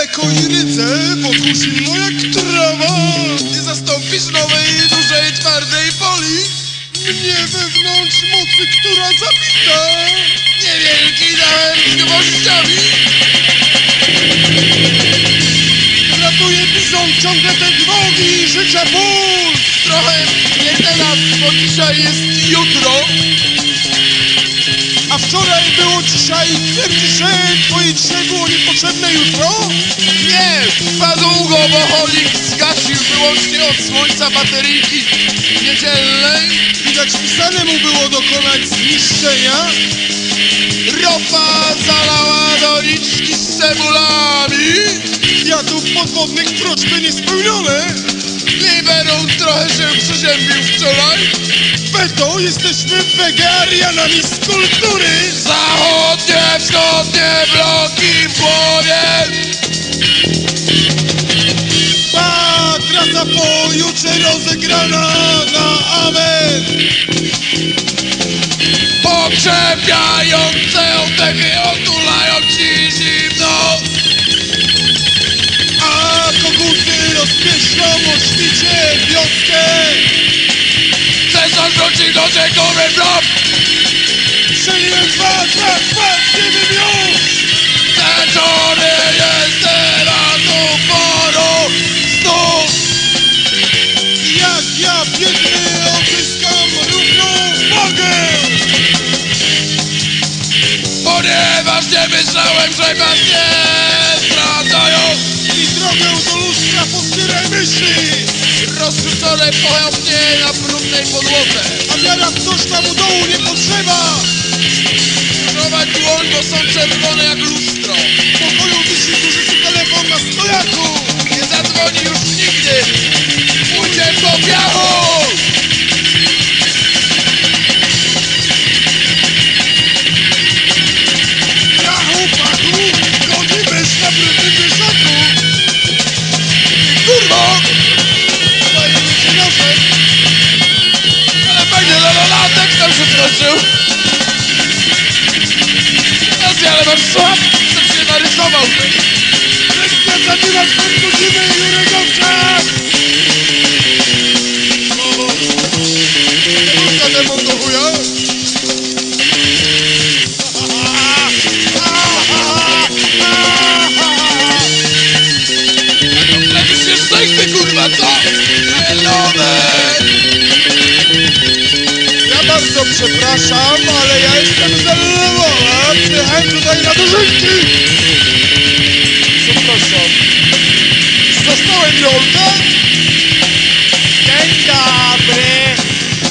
mleko i rydze wokół zimno jak trawa. Nie zastąpisz nowej, dużej, twardej poli. Mnie wewnątrz mocy, która zabita. Niewielki dałem z gwoździami. Ratuje bizon ciągle te drogi życia ból. Trochę nie teraz, bo dzisiaj jest jutro. A wczoraj było dzisiaj, twierdzisz, że twoje dzisiaj było niepotrzebne jutro? Nie, za długo, bo Holik zgasił wyłącznie od słońca bateryjki niedzielnej. Widać pisane mu było dokonać zniszczenia. Ropa zalała doniczki z cebulami. Kwiatów podwodnych prośby niespełnione. Liberum trochę się przeziębił wczoraj. Beto, jesteśmy wegetarianami z kultury. Zachodnie, wschodnie bloki powiem. Rozegrana na amen. Pokrzepiające oddechy otulają ci zimno. A koguty rozpieślą o świcie wioskę. Cesarz wróci do rzekowy blok. Strzeliłem dwa, dwa, dwa, nie wiem już. Myślałem, że was nie zdradzają. I drogę do lustra postyraj myśli. Rozrzucone pochopnie na brudnej podłodze. A w coś tam u dołu nie potrzeba. Prowadź dłoń, bo są czerwone jak lustro. I'm going to do. I'll tell him I'm soft. Some shit on his elbow. Przepraszam, ale ja jestem z Lwowa. Przyjechałem tutaj na dożynki. Przepraszam. Zostałem Jolka? Dzień dobry.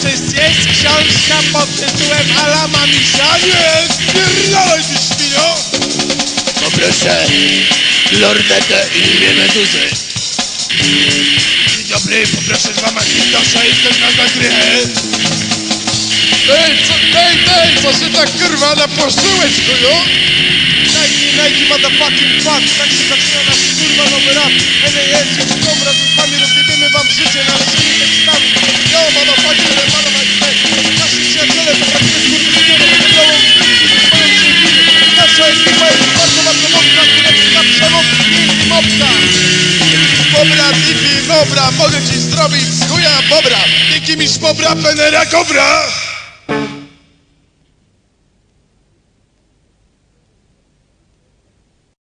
Czy jest książka pod tytułem Alama Misia? Nie, spierdalaj ty świnio. Poproszę lornetę i dwie meduzy. Dzień dobry, poproszę dwa Macintosza, jestem na zagrychę. Co się tak kurwa naposzczyłeś, chuju? Nike, Nike, motherfucking fuck, tak się zaczyna nasz kurwa nowy rap. NAS, już kom, razem z wami rozjebiemy wam życie na lecenie tekstami. Yo, motherfucking, motherfucking, nasi przyjaciele, potrafimy skurwysynione, wyglądą, swoją przyjminy. Nasza ekipa jest bardzo, bardzo mocna, kurewska przemoc i mopka. Bobra, Tifi, dobra, mogę ci zrobić z chuja bobra. Dzięki mistrz Bobra, Penera, Kobra.